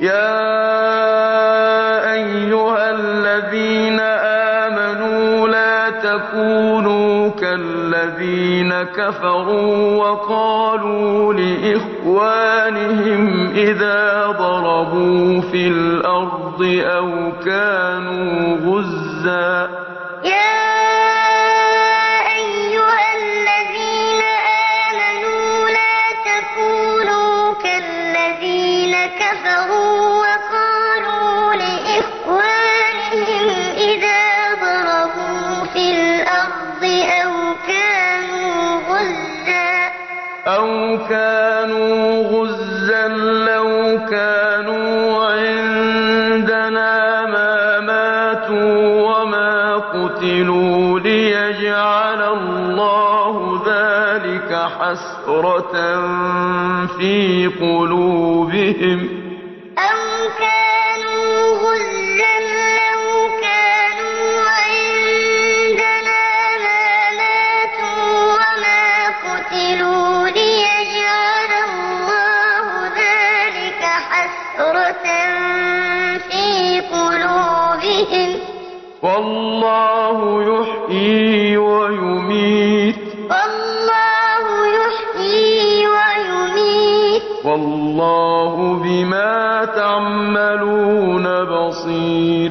يَا أَيُّهَا الَّذِينَ آمَنُوا لَا تَكُونُوا كَالَّذِينَ كَفَرُوا وَقَالُوا لِإِخْوَانِهِمْ إِذَا ضَرَبُوا فِي الْأَرْضِ أَوْ كَانُوا غُزًّى لَّوْ كَانُوا عِندَنَا مَا مَاتُوا وَمَا قُتِلُوا لِيَجْعَلَ اللَّهُ ذَٰلِكَ حَسْرَةً فِي قُلُوبِهِمْ ۗ وَاللَّهُ يُحْيِي حَسْرَةً فِي قُلُوبِهِمْ ۗ. وَاللَّهُ يُحْيِي وَيُمِيتُ ۗ. وَاللَّهُ بِمَا تَعْمَلُونَ بَصِيرٌ.